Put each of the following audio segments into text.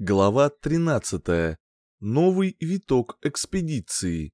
Глава 13. Новый виток экспедиции.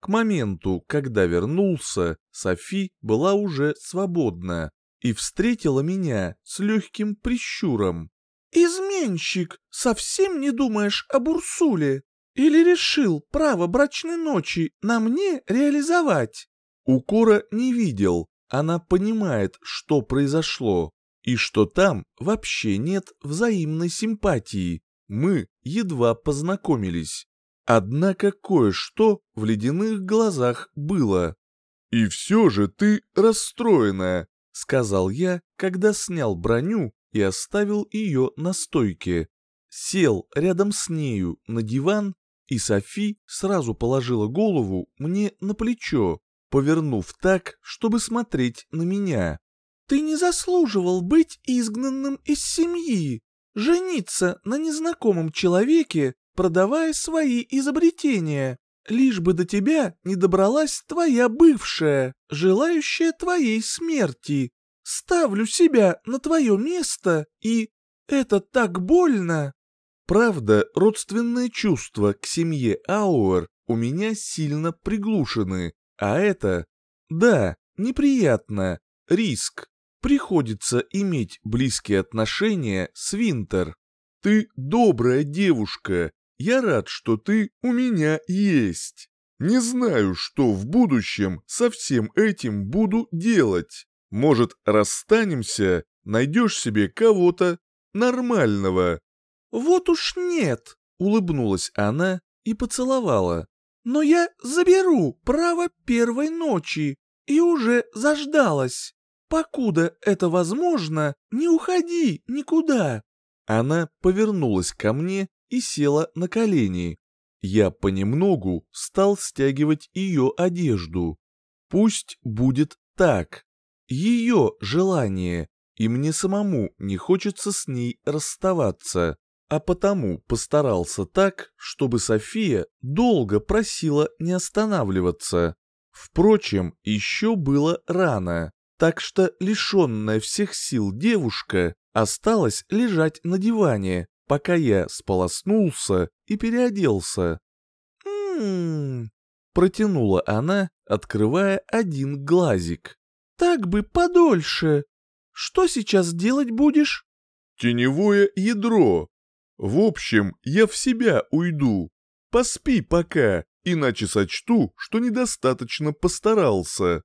К моменту, когда вернулся, Софи была уже свободна и встретила меня с легким прищуром. «Изменщик, совсем не думаешь об Урсуле? Или решил право брачной ночи на мне реализовать?» Укора не видел, она понимает, что произошло, и что там вообще нет взаимной симпатии. Мы едва познакомились. Однако кое-что в ледяных глазах было. «И все же ты расстроенная», — сказал я, когда снял броню и оставил ее на стойке. Сел рядом с нею на диван, и Софи сразу положила голову мне на плечо, повернув так, чтобы смотреть на меня. Ты не заслуживал быть изгнанным из семьи, жениться на незнакомом человеке, продавая свои изобретения, лишь бы до тебя не добралась твоя бывшая, желающая твоей смерти. Ставлю себя на твое место, и это так больно. Правда, родственные чувства к семье Ауэр у меня сильно приглушены, а это, да, неприятно, риск приходится иметь близкие отношения с Винтер. Ты добрая девушка, я рад, что ты у меня есть. Не знаю, что в будущем со всем этим буду делать. Может, расстанемся, найдешь себе кого-то нормального. Вот уж нет, улыбнулась она и поцеловала. Но я заберу право первой ночи и уже заждалась. Покуда это возможно, не уходи никуда. Она повернулась ко мне и села на колени. Я понемногу стал стягивать ее одежду. Пусть будет так. Ее желание, и мне самому не хочется с ней расставаться, а потому постарался так, чтобы София долго просила не останавливаться. Впрочем, еще было рано так что лишенная всех сил девушка осталась лежать на диване, пока я сполоснулся и переоделся. «М-м-м», протянула она, открывая один глазик. «Так бы подольше. Что сейчас делать будешь?» «Теневое ядро. В общем, я в себя уйду. Поспи пока, иначе сочту, что недостаточно постарался».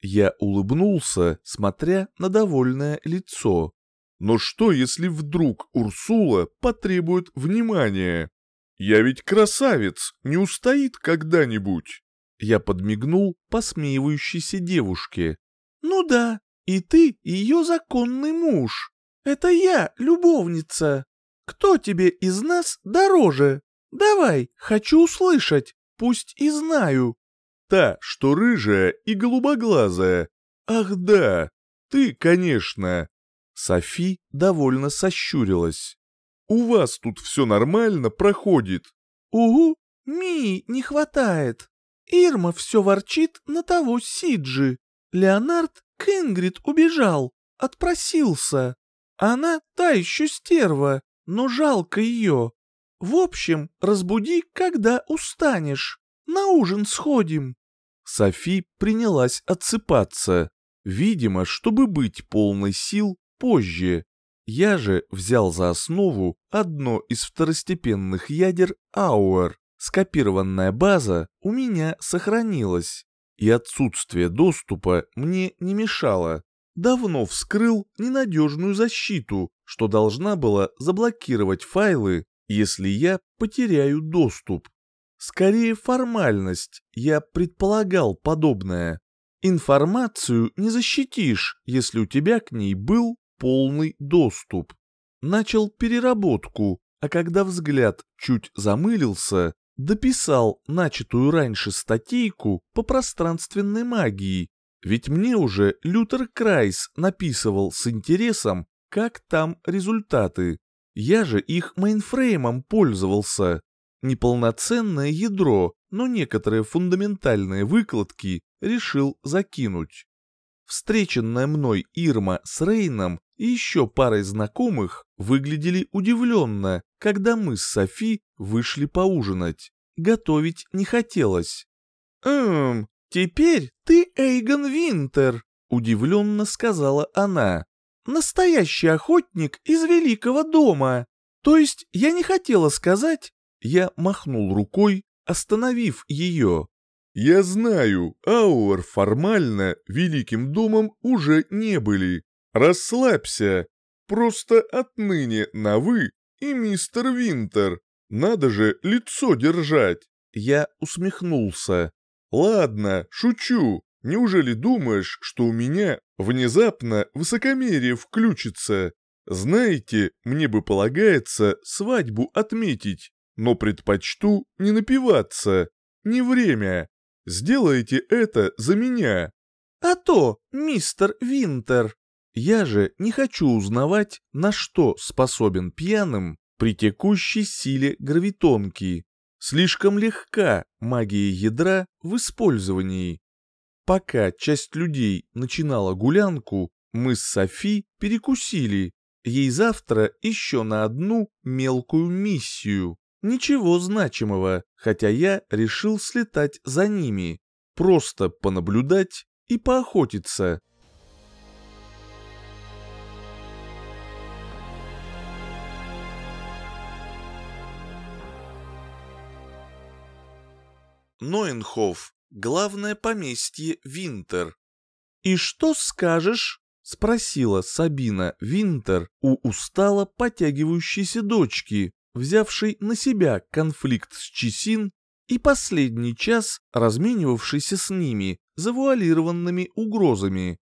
Я улыбнулся, смотря на довольное лицо. Но что, если вдруг Урсула потребует внимания? Я ведь красавец, не устоит когда-нибудь. Я подмигнул посмеивающейся девушке. «Ну да, и ты ее законный муж. Это я, любовница. Кто тебе из нас дороже? Давай, хочу услышать, пусть и знаю». Та, что рыжая и голубоглазая. Ах да, ты, конечно. Софи довольно сощурилась. У вас тут все нормально проходит? Угу, Мии не хватает. Ирма все ворчит на того Сиджи. Леонард к Ингрид убежал, отпросился. Она та еще стерва, но жалко ее. В общем, разбуди, когда устанешь. На ужин сходим. Софи принялась отсыпаться, видимо, чтобы быть полной сил позже. Я же взял за основу одно из второстепенных ядер Ауэр. Скопированная база у меня сохранилась, и отсутствие доступа мне не мешало. Давно вскрыл ненадежную защиту, что должна была заблокировать файлы, если я потеряю доступ. Скорее формальность, я предполагал подобное. Информацию не защитишь, если у тебя к ней был полный доступ. Начал переработку, а когда взгляд чуть замылился, дописал начатую раньше статейку по пространственной магии, ведь мне уже Лютер Крайс написывал с интересом, как там результаты. Я же их мейнфреймом пользовался, неполноценное ядро, но некоторые фундаментальные выкладки решил закинуть. встреченная мной Ирма с Рейном и еще парой знакомых выглядели удивленно, когда мы с Софи вышли поужинать. Готовить не хотелось. «Эм, теперь ты Эйгон Винтер», — удивленно сказала она. «Настоящий охотник из Великого дома. То есть я не хотела сказать...» Я махнул рукой, остановив ее. «Я знаю, Ауэр формально Великим домом уже не были. Расслабься. Просто отныне на «вы» и мистер Винтер. Надо же лицо держать. Я усмехнулся. Ладно, шучу. Неужели думаешь, что у меня внезапно высокомерие включится? Знаете, мне бы полагается свадьбу отметить, но предпочту не напиваться. Не время. Сделайте это за меня. А то, мистер Винтер. Я же не хочу узнавать, на что способен пьяным при текущей силе гравитонки. Слишком легка магия ядра в использовании. Пока часть людей начинала гулянку, мы с Софи перекусили. Ей завтра еще на одну мелкую миссию. Ничего значимого, хотя я решил слетать за ними. Просто понаблюдать и поохотиться. Нойнхоф, главное поместье Винтер. «И что скажешь?» — спросила Сабина Винтер у устало потягивающейся дочки, взявшей на себя конфликт с Чесин и последний час разменивавшийся с ними завуалированными угрозами.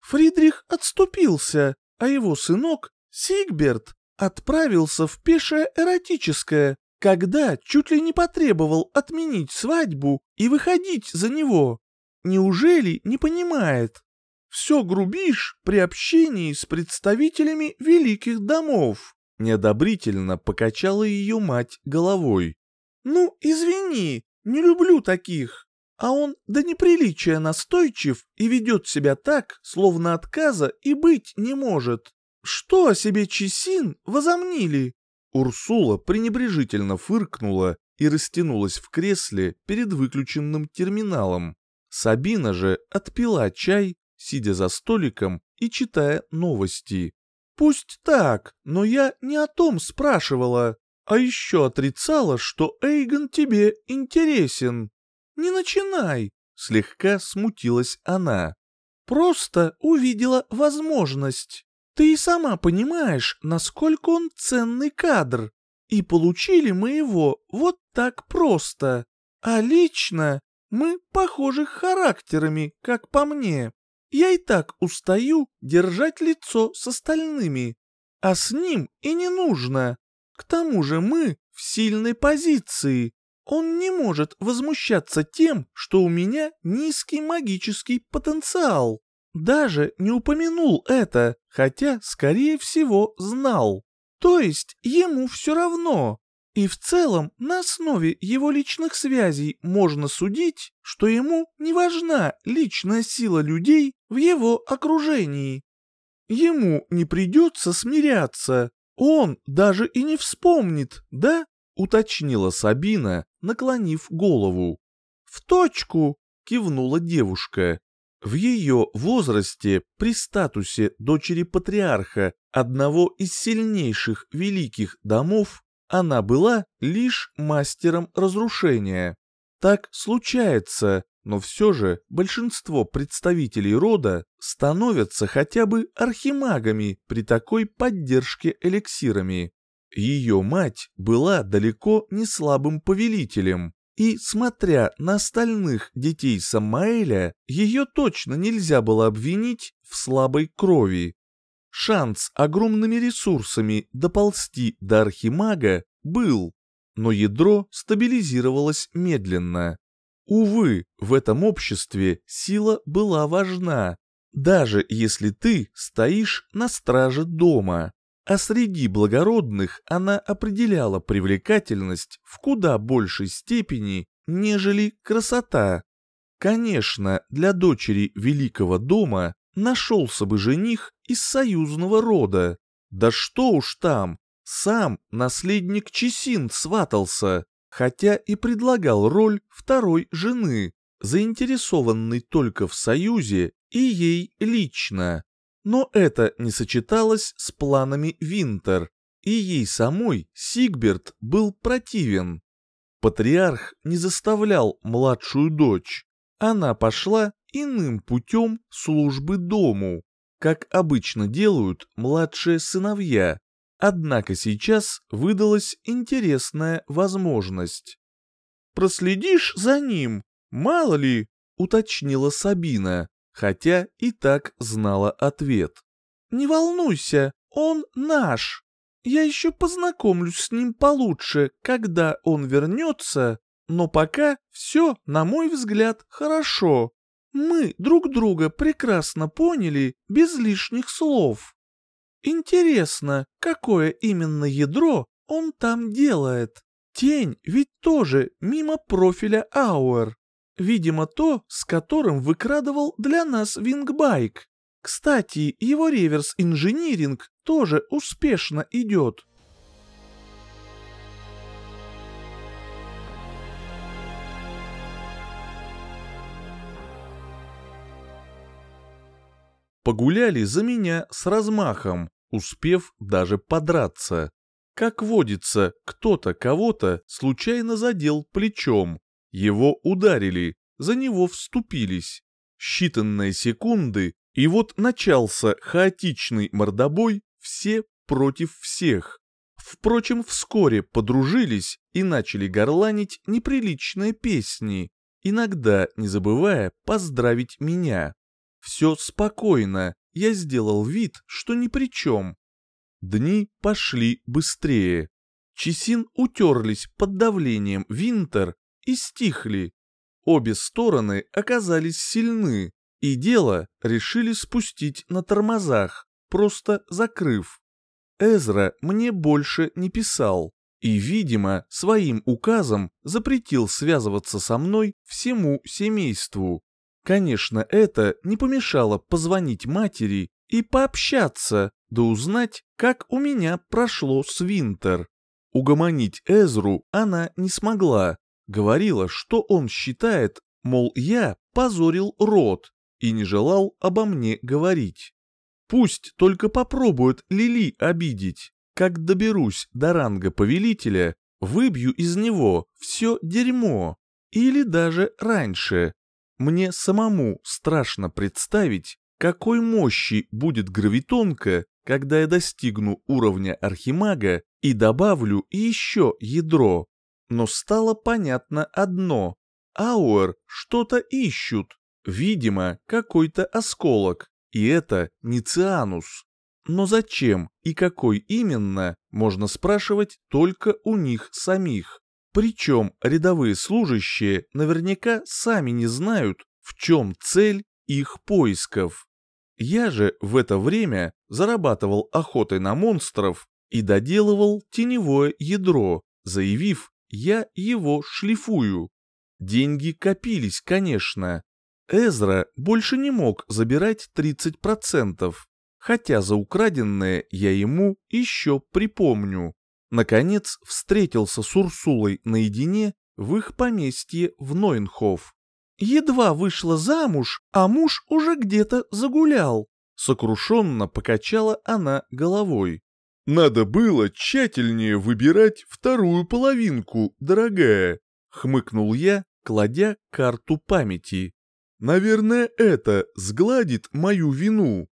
Фридрих отступился, а его сынок, Сигберт, отправился в пешее эротическое, когда чуть ли не потребовал отменить свадьбу и выходить за него. Неужели не понимает? Все грубишь при общении с представителями великих домов. Неодобрительно покачала ее мать головой. «Ну, извини, не люблю таких». А он до неприличия настойчив и ведет себя так, словно отказа и быть не может. Что о себе Чесин возомнили? Урсула пренебрежительно фыркнула и растянулась в кресле перед выключенным терминалом. Сабина же отпила чай, сидя за столиком и читая новости. «Пусть так, но я не о том спрашивала, а еще отрицала, что Эйгон тебе интересен. Не начинай!» Слегка смутилась она. «Просто увидела возможность». Ты и сама понимаешь, насколько он ценный кадр. И получили мы его вот так просто. А лично мы похожи характерами, как по мне. Я и так устаю держать лицо с остальными. А с ним и не нужно. К тому же мы в сильной позиции. Он не может возмущаться тем, что у меня низкий магический потенциал. Даже не упомянул это, хотя, скорее всего, знал. То есть ему все равно. И в целом, на основе его личных связей можно судить, что ему не важна личная сила людей в его окружении. Ему не придется смиряться, он даже и не вспомнит, да? Уточнила Сабина, наклонив голову. В точку, кивнула девушка. В ее возрасте, при статусе дочери патриарха одного из сильнейших великих домов, она была лишь мастером разрушения. Так случается, но все же большинство представителей рода становятся хотя бы архимагами при такой поддержке эликсирами. Ее мать была далеко не слабым повелителем, и, смотря на остальных детей Самаэля, ее точно нельзя было обвинить в слабой крови. Шанс огромными ресурсами доползти до Архимага был, но ядро стабилизировалось медленно. Увы, в этом обществе сила была важна, даже если ты стоишь на страже дома а среди благородных она определяла привлекательность в куда большей степени, нежели красота. Конечно, для дочери великого дома нашелся бы жених из союзного рода. Да что уж там, сам наследник Чесин сватался, хотя и предлагал роль второй жены, заинтересованный только в союзе и ей лично. Но это не сочеталось с планами Винтер, и ей самой Сигберт был противен. Патриарх не заставлял младшую дочь. Она пошла иным путем службы дому, как обычно делают младшие сыновья. Однако сейчас выдалась интересная возможность. «Проследишь за ним, мало ли», — уточнила Сабина, хотя и так знала ответ. «Не волнуйся, он наш. Я еще познакомлюсь с ним получше, когда он вернется, но пока все, на мой взгляд, хорошо. Мы друг друга прекрасно поняли без лишних слов. Интересно, какое именно ядро он там делает? Тень ведь тоже мимо профиля Ауэр. Видимо, то, с которым выкрадывал для нас Вингбайк. Кстати, его реверс-инжиниринг тоже успешно идет. Погуляли за меня с размахом, успев даже подраться. Как водится, кто-то кого-то случайно задел плечом. Его ударили, за него вступились. Считанные секунды, и вот начался хаотичный мордобой все против всех. Впрочем, вскоре подружились и начали горланить неприличные песни, иногда не забывая поздравить меня. Все спокойно, я сделал вид, что ни при чем. Дни пошли быстрее. Чесин утерлись под давлением Винтер и стихли. Обе стороны оказались сильны, и дело решили спустить на тормозах, просто закрыв. Эзра мне больше не писал, и, видимо, своим указом запретил связываться со мной всему семейству. Конечно, это не помешало позвонить матери и пообщаться, да узнать, как у меня прошло с Винтер. Угомонить Эзру она не смогла, говорила, что он считает, мол, я позорил род и не желал обо мне говорить. Пусть только попробует Лили обидеть. Как доберусь до ранга повелителя, выбью из него все дерьмо. Или даже раньше. Мне самому страшно представить, какой мощи будет гравитонка, когда я достигну уровня архимага и добавлю еще ядро. Но стало понятно одно. Ауэр что-то ищут. Видимо, какой-то осколок. И это не цианус. Но зачем и какой именно, можно спрашивать только у них самих. Причем рядовые служащие наверняка сами не знают, в чем цель их поисков. Я же в это время зарабатывал охотой на монстров и доделывал теневое ядро, заявив, я его шлифую. Деньги копились, конечно, Эзра больше не мог забирать 30%, хотя за украденное я ему еще припомню. Наконец встретился с Урсулой наедине в их поместье в Нойнхоф. Едва вышла замуж, а муж уже где-то загулял. Сокрушенно покачала она головой. «Надо было тщательнее выбирать вторую половинку, дорогая», — хмыкнул я, кладя карту памяти. Наверное, это сгладит мою вину.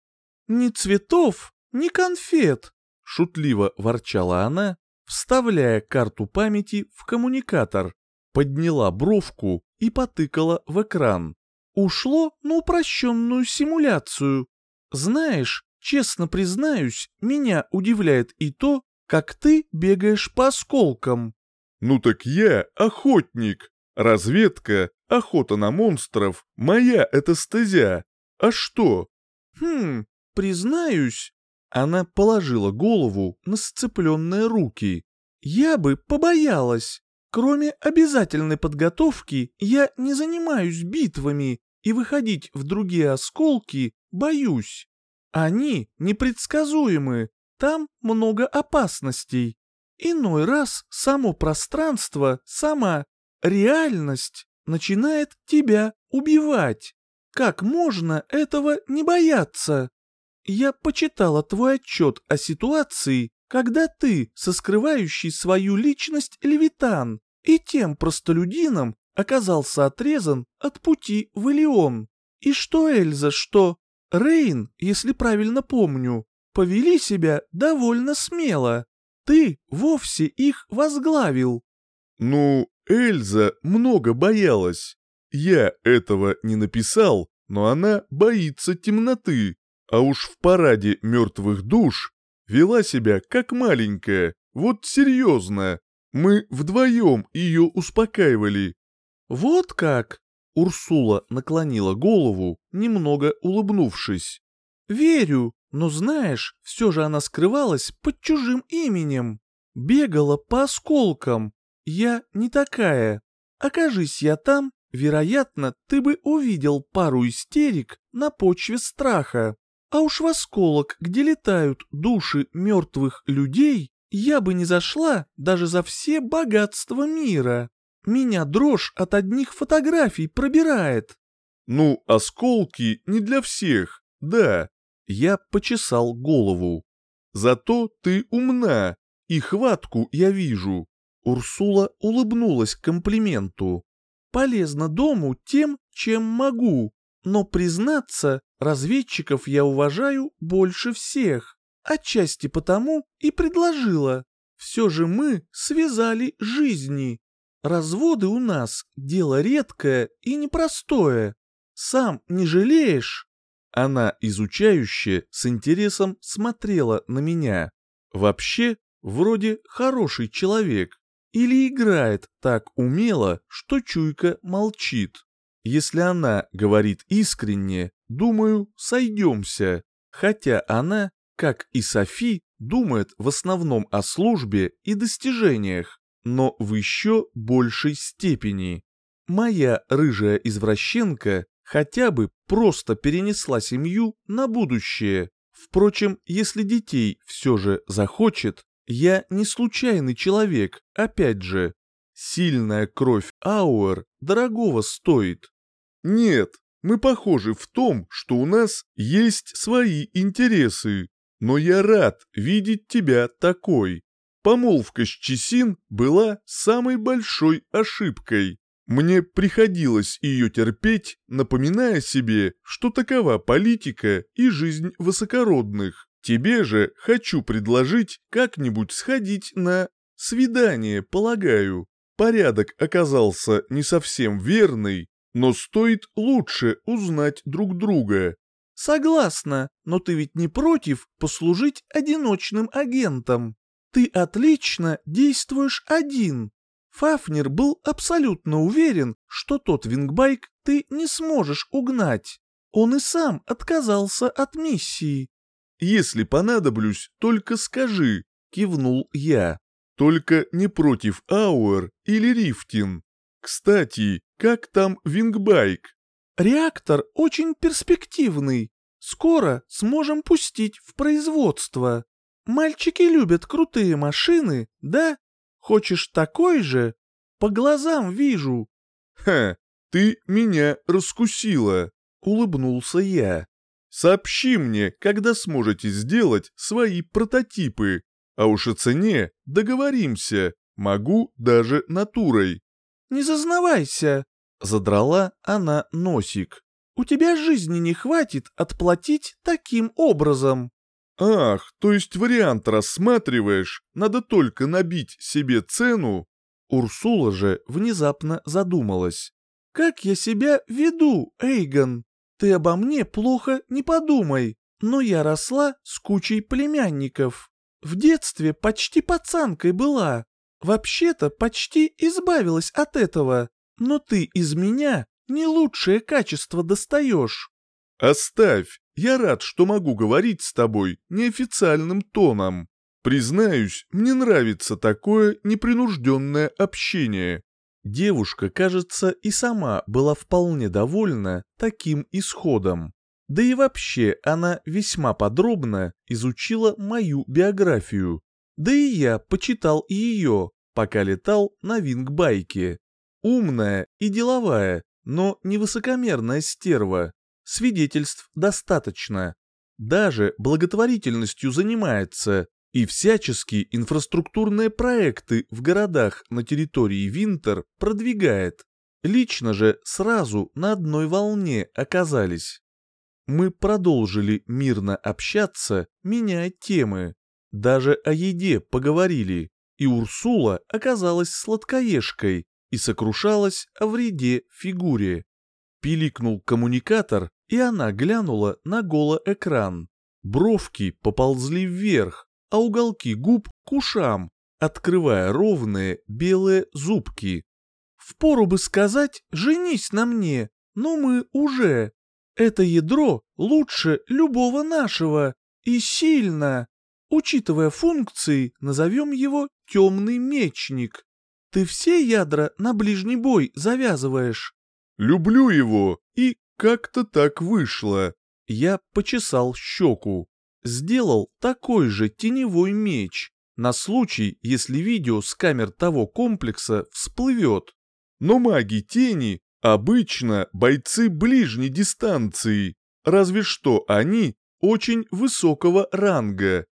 Ни цветов, ни конфет, шутливо ворчала она, вставляя карту памяти в коммуникатор, подняла бровку и потыкала в экран. Ушло на упрощенную симуляцию. Знаешь, честно признаюсь, меня удивляет и то, как ты бегаешь по осколкам. Ну так я охотник. Разведка Охота на монстров — моя эта стезя. А что? Хм, признаюсь. Она положила голову на сцепленные руки. Я бы побоялась. Кроме обязательной подготовки, я не занимаюсь битвами, и выходить в другие осколки боюсь. Они непредсказуемы, там много опасностей. Иной раз само пространство, сама реальность начинает тебя убивать. Как можно этого не бояться? Я почитала твой отчет о ситуации, когда ты, со скрывающей свою личность Левитан, и тем простолюдином оказался отрезан от пути в Элеон. И что Эльза, что Рейн, если правильно помню, повели себя довольно смело. Ты вовсе их возглавил. Ну, Эльза много боялась. Я этого не написал, но она боится темноты. А уж в параде мертвых душ вела себя как маленькая, вот серьезно. Мы вдвоем ее успокаивали. Вот как? Урсула наклонила голову, немного улыбнувшись. «Верю, но знаешь, все же она скрывалась под чужим именем. Бегала по осколкам. Я не такая. Окажись я там, вероятно, ты бы увидел пару истерик на почве страха. А уж в осколок, где летают души мертвых людей, я бы не зашла даже за все богатства мира. Меня дрожь от одних фотографий пробирает. Ну, осколки не для всех, да. Я почесал голову. Зато ты умна, и хватку я вижу. Урсула улыбнулась комплименту. Полезно дому тем, чем могу, но, признаться, разведчиков я уважаю больше всех. Отчасти потому и предложила. Все же мы связали жизни. Разводы у нас — дело редкое и непростое. Сам не жалеешь?» Она, изучающе, с интересом смотрела на меня. Вообще, вроде хороший человек. Или играет так умело, что чуйка молчит. Если она говорит искренне, думаю, сойдемся. Хотя она, как и Софи, думает в основном о службе и достижениях но в еще большей степени. Моя рыжая извращенка хотя бы просто перенесла семью на будущее. Впрочем, если детей все же захочет, я не случайный человек, опять же. Сильная кровь Ауэр дорогого стоит. Нет, мы похожи в том, что у нас есть свои интересы. Но я рад видеть тебя такой. Помолвка с Чесин была самой большой ошибкой. Мне приходилось ее терпеть, напоминая себе, что такова политика и жизнь высокородных. Тебе же хочу предложить как-нибудь сходить на свидание, полагаю. Порядок оказался не совсем верный, но стоит лучше узнать друг друга. Согласна, но ты ведь не против послужить одиночным агентом? Ты отлично действуешь один. Фафнер был абсолютно уверен, что тот вингбайк ты не сможешь угнать. Он и сам отказался от миссии. «Если понадоблюсь, только скажи», — кивнул я. «Только не против Ауэр или Рифтин. Кстати, как там вингбайк?» «Реактор очень перспективный. Скоро сможем пустить в производство». Мальчики любят крутые машины, да? Хочешь такой же? По глазам вижу. Ха, ты меня раскусила, улыбнулся я. Сообщи мне, когда сможете сделать свои прототипы. А уж о цене договоримся, могу даже натурой. Не зазнавайся, задрала она носик. У тебя жизни не хватит отплатить таким образом. «Ах, то есть вариант рассматриваешь, надо только набить себе цену?» Урсула же внезапно задумалась. «Как я себя веду, Эйгон? Ты обо мне плохо не подумай, но я росла с кучей племянников. В детстве почти пацанкой была. Вообще-то почти избавилась от этого, но ты из меня не лучшее качество достаешь». «Оставь, я рад, что могу говорить с тобой неофициальным тоном. Признаюсь, мне нравится такое непринужденное общение. Девушка, кажется, и сама была вполне довольна таким исходом. Да и вообще она весьма подробно изучила мою биографию. Да и я почитал ее, пока летал на вингбайке. Умная и деловая, но не высокомерная стерва. Свидетельств достаточно. Даже благотворительностью занимается, и всяческие инфраструктурные проекты в городах на территории Винтер продвигает. Лично же сразу на одной волне оказались. Мы продолжили мирно общаться, меняя темы. Даже о еде поговорили, и Урсула оказалась сладкоежкой и сокрушалась о вреде фигуре. Пиликнул коммуникатор, и она глянула на голоэкран. Бровки поползли вверх, а уголки губ к ушам, открывая ровные белые зубки. Впору бы сказать «женись на мне», но мы уже. Это ядро лучше любого нашего и сильно. Учитывая функции, назовем его «темный мечник». Ты все ядра на ближний бой завязываешь? Люблю его, и как-то так вышло. Я почесал щеку сделал такой же теневой меч, на случай, если видео с камер того комплекса всплывет. Но маги тени обычно бойцы ближней дистанции, разве что они очень высокого ранга.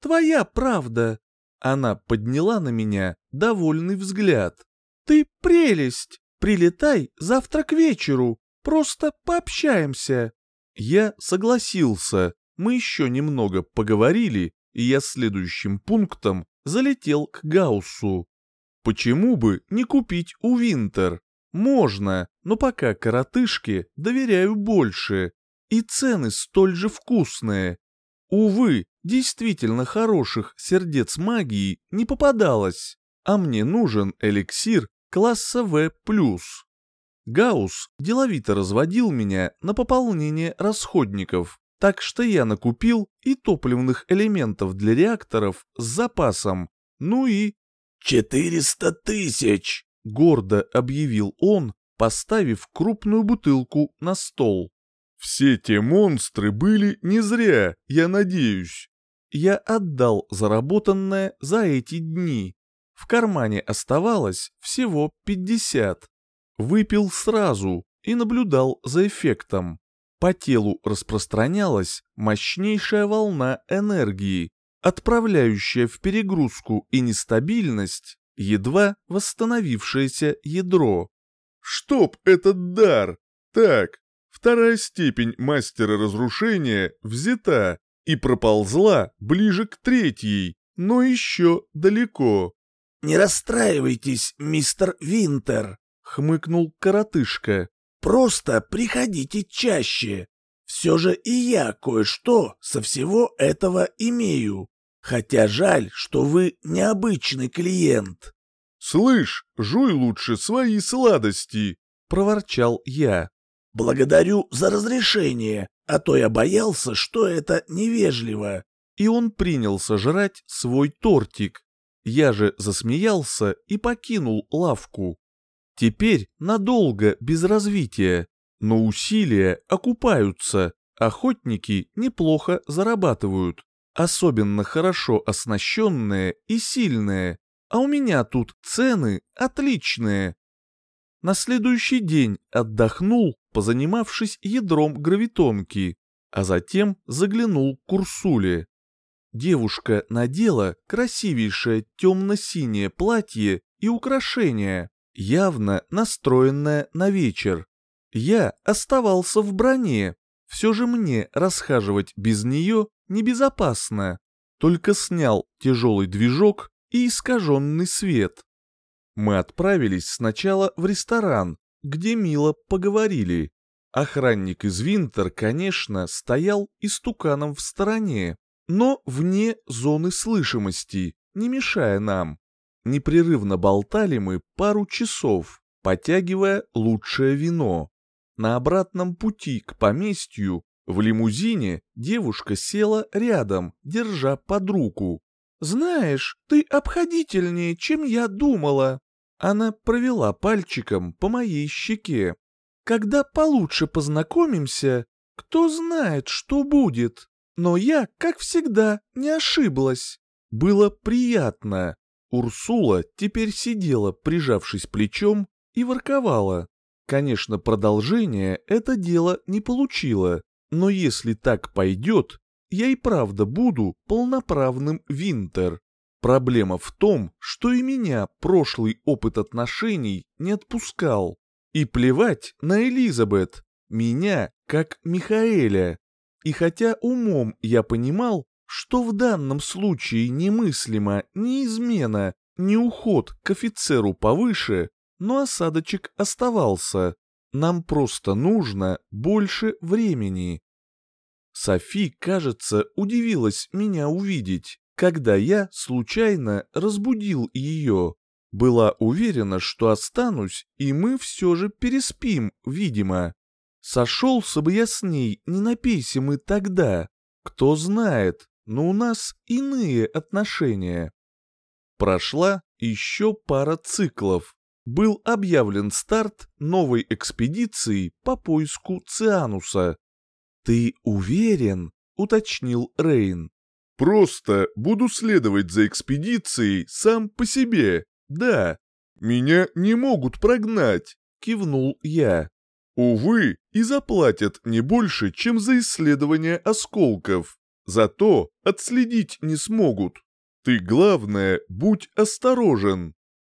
Твоя правда. Она подняла на меня довольный взгляд. Ты прелесть. Прилетай завтра к вечеру. Просто пообщаемся. Я согласился, мы еще немного поговорили, и я следующим пунктом залетел к Гауссу. Почему бы не купить у Винтер? Можно, но пока коротышке доверяю больше. И цены столь же вкусные. Увы, действительно хороших сердец магии не попадалось, а мне нужен эликсир класса В+. Гаус деловито разводил меня на пополнение расходников, так что я накупил и топливных элементов для реакторов с запасом, ну и... «Четыреста тысяч!» — гордо объявил он, поставив крупную бутылку на стол. «Все те монстры были не зря, я надеюсь». Я отдал заработанное за эти дни. В кармане оставалось всего пятьдесят. Выпил сразу и наблюдал за эффектом. По телу распространялась мощнейшая волна энергии, отправляющая в перегрузку и нестабильность едва восстановившееся ядро. «Чтоб этот дар! Так, вторая степень мастера разрушения взята и проползла ближе к третьей, но еще далеко». «Не расстраивайтесь, мистер Винтер», — хмыкнул коротышка. Просто приходите чаще. Все же и я кое-что со всего этого имею. Хотя жаль, что вы необычный клиент. «Слышь, жуй лучше свои сладости», — проворчал я. «Благодарю за разрешение, а то я боялся, что это невежливо». И он принялся жрать свой тортик. Я же засмеялся и покинул лавку. Теперь надолго без развития, но усилия окупаются, охотники неплохо зарабатывают, особенно хорошо оснащенные и сильные, а у меня тут цены отличные. На следующий день отдохнул, позанимавшись ядром гравитонки, а затем заглянул к Курсуле. Девушка надела красивейшее темно-синее платье и украшения, явно настроенная на вечер. Я оставался в броне, все же мне расхаживать без нее небезопасно. Только снял тяжелый движок и искаженный свет. Мы отправились сначала в ресторан, где мило поговорили. Охранник из Винтер, конечно, стоял истуканом в стороне, но вне зоны слышимости, не мешая нам. Непрерывно болтали мы пару часов, потягивая лучшее вино. На обратном пути к поместью в лимузине девушка села рядом, держа под руку. «Знаешь, ты обходительнее, чем я думала». Она провела пальчиком по моей щеке. Когда получше познакомимся, кто знает, что будет. Но я, как всегда, не ошиблась. Было приятно. Урсула теперь сидела, прижавшись плечом, и ворковала. Конечно, продолжение это дело не получило, но если так пойдет, я и правда буду полноправным Винтер. Проблема в том, что и меня прошлый опыт отношений не отпускал. И плевать на Элизабет, меня как Михаэля. И хотя умом я понимал, что в данном случае немыслимо ни измена, ни уход к офицеру повыше, но осадочек оставался. Нам просто нужно больше времени. Софи, кажется, удивилась меня увидеть, когда я случайно разбудил ее. Была уверена, что останусь, и мы все же переспим, видимо. Сошелся бы я с ней, не напейся мы тогда. Кто знает, но у нас иные отношения. Прошла еще пара циклов. Был объявлен старт новой экспедиции по поиску Циануса. «Ты уверен?» — уточнил Рейн. «Просто буду следовать за экспедицией сам по себе, да. Меня не могут прогнать», — кивнул я. «Увы, и заплатят не больше, чем за исследование осколков. Зато отследить не смогут. Ты, главное, будь осторожен».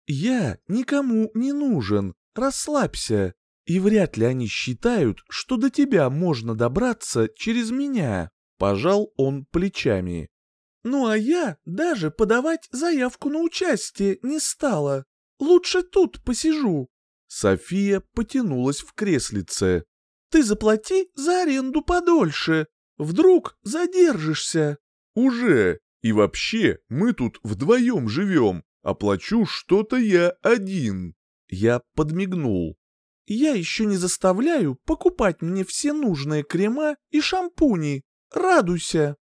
«Я никому не нужен, расслабься. И вряд ли они считают, что до тебя можно добраться через меня», — пожал он плечами. «Ну а я даже подавать заявку на участие не стала. Лучше тут посижу». София потянулась в креслице. «Ты заплати за аренду подольше. Вдруг задержишься». «Уже. И вообще, мы тут вдвоем живем. Оплачу что-то я один». Я подмигнул. «Я еще не заставляю покупать мне все нужные крема и шампуни. Радуйся!»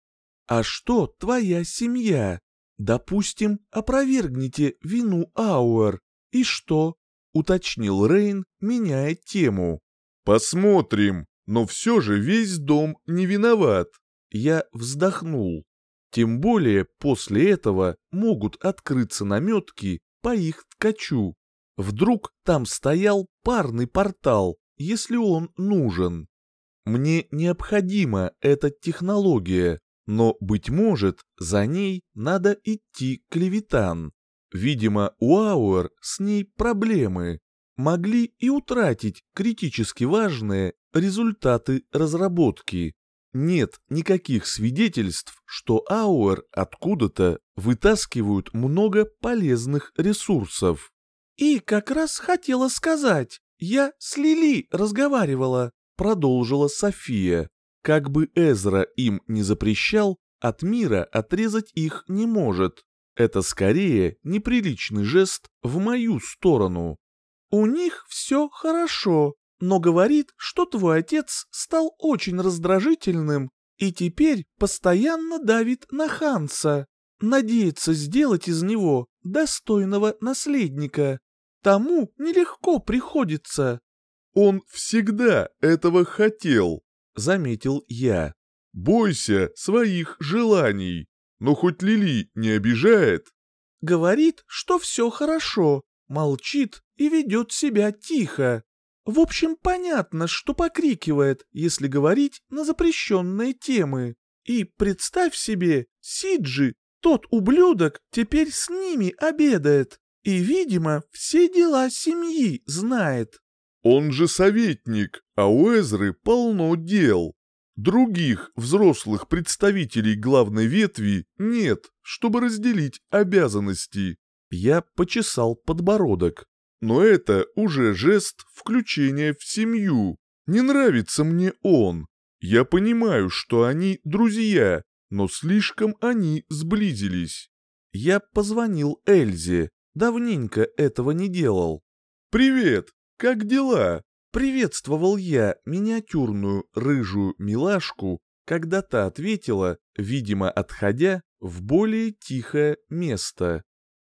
«А что твоя семья? Допустим, опровергните вину Ауэр. И что?» — уточнил Рейн, меняя тему. «Посмотрим, но все же весь дом не виноват». Я вздохнул. Тем более после этого могут открыться наметки по их ткачу. Вдруг там стоял парный портал, если он нужен. Мне необходима эта технология, но, быть может, за ней надо идти к Левитан. Видимо, у Ауэр с ней проблемы. Могли и утратить критически важные результаты разработки нет никаких свидетельств, что Ауэр откуда-то вытаскивают много полезных ресурсов. «И как раз хотела сказать, я с Лили разговаривала», — продолжила София. Как бы Эзра им не запрещал, от мира отрезать их не может. Это скорее неприличный жест в мою сторону. «У них все хорошо», но говорит, что твой отец стал очень раздражительным и теперь постоянно давит на Ханса, надеется сделать из него достойного наследника. Тому нелегко приходится. Он всегда этого хотел, заметил я. Бойся своих желаний, но хоть Лили не обижает. Говорит, что все хорошо, молчит и ведет себя тихо. В общем, понятно, что покрикивает, если говорить на запрещенные темы. И представь себе, Сиджи, тот ублюдок, теперь с ними обедает. И, видимо, все дела семьи знает. Он же советник, а у Эзры полно дел. Других взрослых представителей главной ветви нет, чтобы разделить обязанности. Я почесал подбородок. Но это уже жест включения в семью. Не нравится мне он. Я понимаю, что они друзья, но слишком они сблизились. Я позвонил Эльзе, давненько этого не делал. «Привет, как дела?» Приветствовал я миниатюрную рыжую милашку, когда та ответила, видимо, отходя в более тихое место.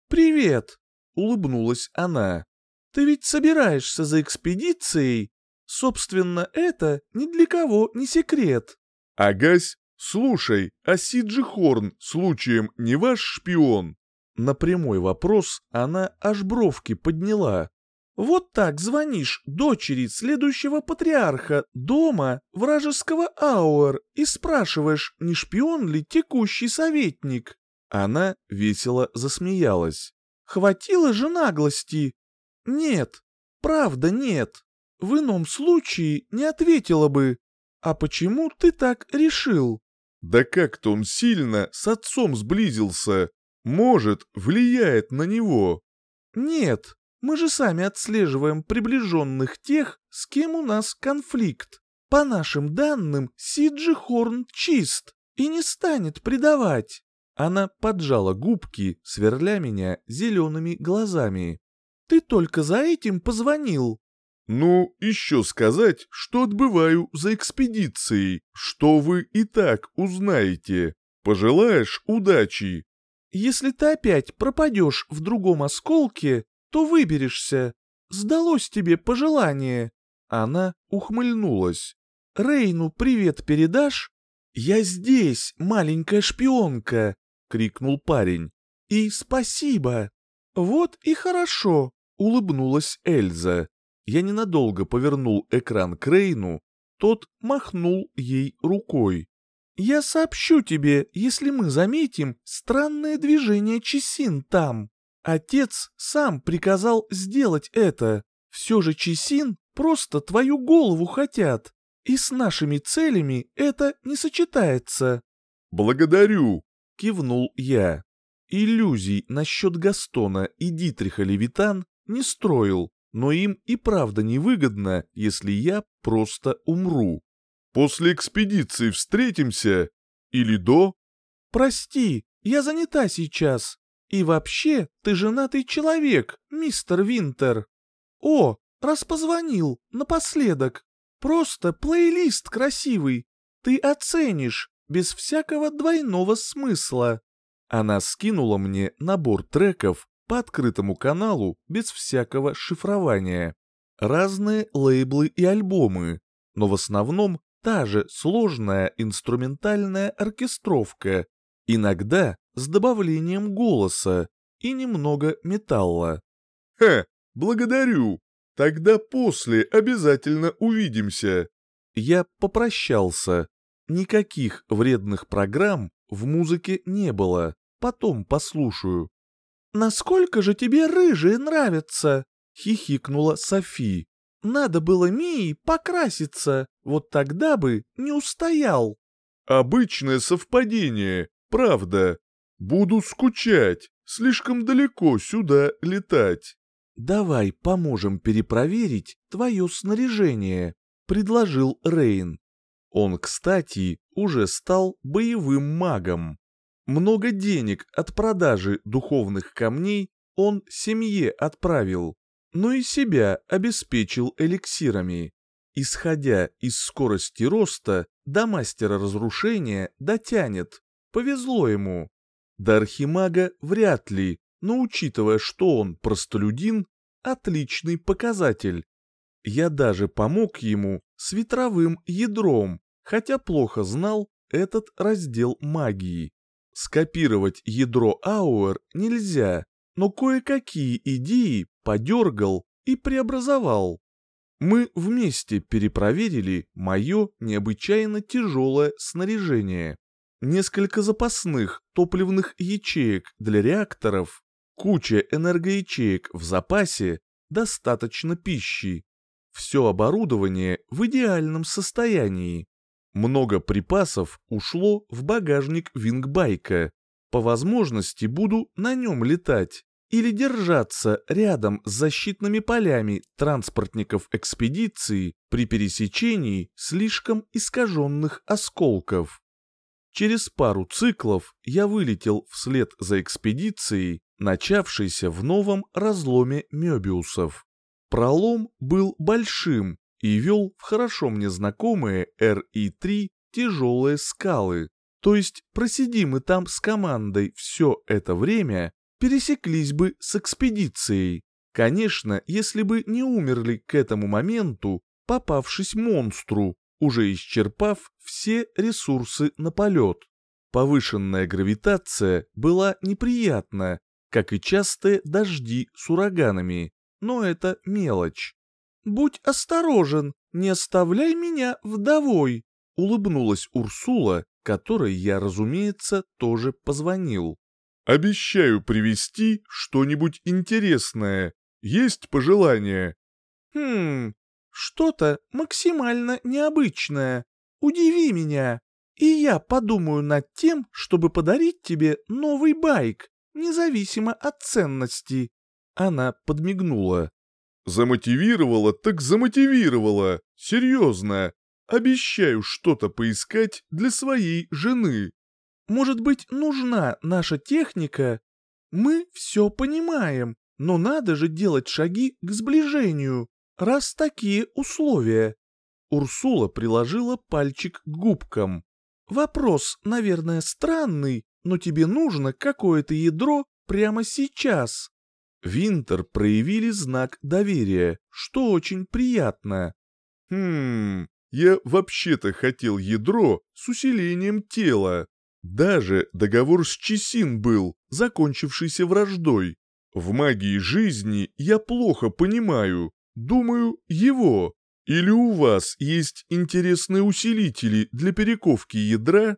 «Привет!» улыбнулась она. «Ты ведь собираешься за экспедицией? Собственно, это ни для кого не секрет». «Агась, слушай, а Сиджи Хорн случаем не ваш шпион?» На прямой вопрос она аж бровки подняла. «Вот так звонишь дочери следующего патриарха дома вражеского Ауэр и спрашиваешь, не шпион ли текущий советник?» Она весело засмеялась. «Хватило же наглости?» «Нет, правда нет. В ином случае не ответила бы. А почему ты так решил?» «Да как-то он сильно с отцом сблизился. Может, влияет на него». «Нет, мы же сами отслеживаем приближенных тех, с кем у нас конфликт. По нашим данным, Сиджи Хорн чист и не станет предавать». Она поджала губки, сверля меня зелеными глазами. «Ты только за этим позвонил?» «Ну, еще сказать, что отбываю за экспедицией, что вы и так узнаете. Пожелаешь удачи?» «Если ты опять пропадешь в другом осколке, то выберешься. Сдалось тебе пожелание». Она ухмыльнулась. «Рейну привет передашь?» «Я здесь, маленькая шпионка!» — крикнул парень. «И спасибо!» «Вот и хорошо!» — улыбнулась Эльза. Я ненадолго повернул экран к Рейну, тот махнул ей рукой. «Я сообщу тебе, если мы заметим странное движение Чесин там. Отец сам приказал сделать это. Все же Чесин просто твою голову хотят. И с нашими целями это не сочетается. «Благодарю!» — кивнул я. Иллюзий насчет Гастона и Дитриха Левитан не строил, но им и правда невыгодно, если я просто умру. «После экспедиции встретимся? Или до?» «Прости, я занята сейчас. И вообще, ты женатый человек, мистер Винтер. О, раз позвонил, напоследок, Просто плейлист красивый. Ты оценишь, без всякого двойного смысла. Она скинула мне набор треков по открытому каналу без всякого шифрования. Разные лейблы и альбомы, но в основном та же сложная инструментальная оркестровка, иногда с добавлением голоса и немного металла. «Ха, благодарю!» Тогда после обязательно увидимся. Я попрощался. Никаких вредных программ в музыке не было. Потом послушаю. «Насколько же тебе рыжие нравятся?» — хихикнула Софи. «Надо было Мии покраситься, вот тогда бы не устоял». «Обычное совпадение, правда. Буду скучать, слишком далеко сюда летать». «Давай поможем перепроверить твое снаряжение», — предложил Рейн. Он, кстати, уже стал боевым магом. Много денег от продажи духовных камней он семье отправил, но и себя обеспечил эликсирами. Исходя из скорости роста, до мастера разрушения дотянет. Повезло ему. До архимага вряд ли, но учитывая, что он простолюдин, отличный показатель. Я даже помог ему с ветровым ядром, хотя плохо знал этот раздел магии. Скопировать ядро Ауэр нельзя, но кое-какие идеи подергал и преобразовал. Мы вместе перепроверили мое необычайно тяжелое снаряжение. Несколько запасных топливных ячеек для реакторов Куча энергоячеек в запасе, достаточно пищи. Все оборудование в идеальном состоянии. Много припасов ушло в багажник вингбайка. По возможности буду на нем летать или держаться рядом с защитными полями транспортников экспедиции при пересечении слишком искаженных осколков. Через пару циклов я вылетел вслед за экспедицией начавшийся в новом разломе Мёбиусов. Пролом был большим и вел в хорошо мне знакомые РИ-3 тяжелые скалы. То есть просидим мы там с командой все это время, пересеклись бы с экспедицией. Конечно, если бы не умерли к этому моменту, попавшись монстру, уже исчерпав все ресурсы на полет. Повышенная гравитация была неприятна, как и частые дожди с ураганами, но это мелочь. «Будь осторожен, не оставляй меня вдовой», — улыбнулась Урсула, которой я, разумеется, тоже позвонил. «Обещаю привезти что-нибудь интересное. Есть пожелания?» «Хм, что-то максимально необычное. Удиви меня, и я подумаю над тем, чтобы подарить тебе новый байк, независимо от ценности». Она подмигнула. «Замотивировала так замотивировала. Серьезно. Обещаю что-то поискать для своей жены». «Может быть, нужна наша техника? Мы все понимаем, но надо же делать шаги к сближению, раз такие условия». Урсула приложила пальчик к губкам. «Вопрос, наверное, странный, но тебе нужно какое-то ядро прямо сейчас». Винтер проявили знак доверия, что очень приятно. «Хм, я вообще-то хотел ядро с усилением тела. Даже договор с Чесин был, закончившийся враждой. В магии жизни я плохо понимаю. Думаю, его. Или у вас есть интересные усилители для перековки ядра?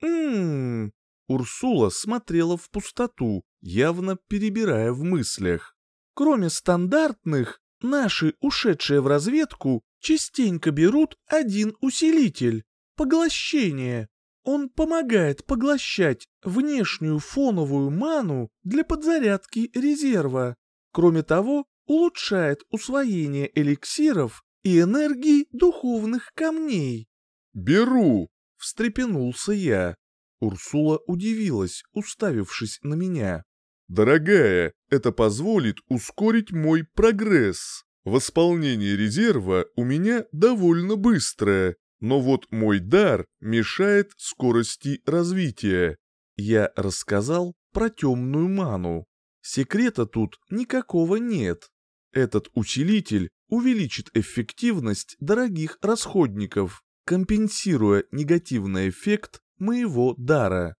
Ммм. Урсула смотрела в пустоту, явно перебирая в мыслях. Кроме стандартных, наши, ушедшие в разведку, частенько берут один усилитель – поглощение. Он помогает поглощать внешнюю фоновую ману для подзарядки резерва. Кроме того, улучшает усвоение эликсиров и энергии духовных камней. «Беру!» — встрепенулся я. Урсула удивилась, уставившись на меня. «Дорогая, это позволит ускорить мой прогресс. Восполнение резерва у меня довольно быстрое, но вот мой дар мешает скорости развития». Я рассказал про темную ману. Секрета тут никакого нет. Этот усилитель увеличит эффективность дорогих расходников, компенсируя негативный эффект моего дара.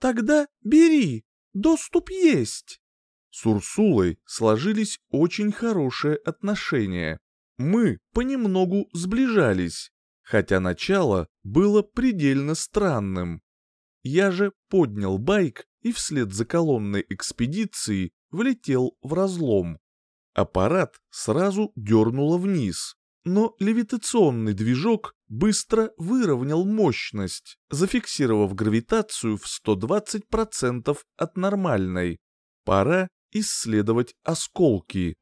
Тогда бери, доступ есть. С Урсулой сложились очень хорошие отношения. Мы понемногу сближались, хотя начало было предельно странным. Я же поднял байк и вслед за колонной экспедиции влетел в разлом. Аппарат сразу дернуло вниз, но левитационный движок быстро выровнял мощность, зафиксировав гравитацию в 120% от нормальной. Пора исследовать осколки.